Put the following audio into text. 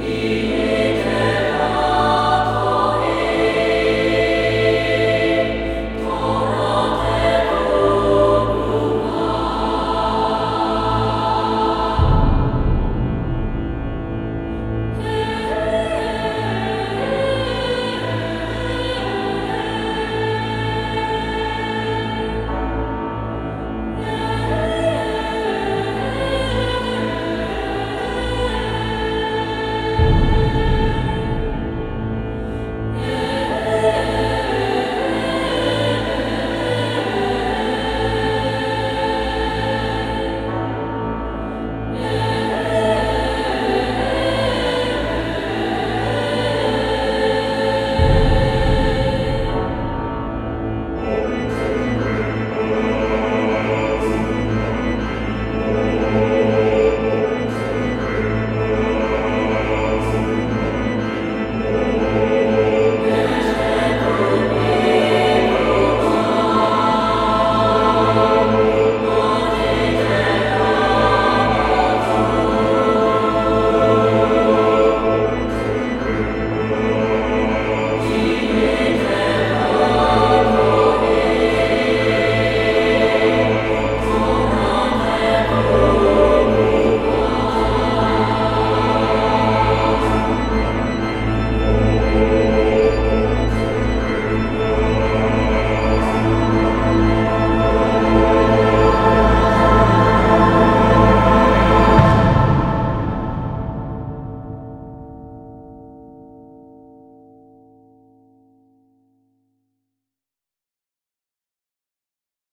E...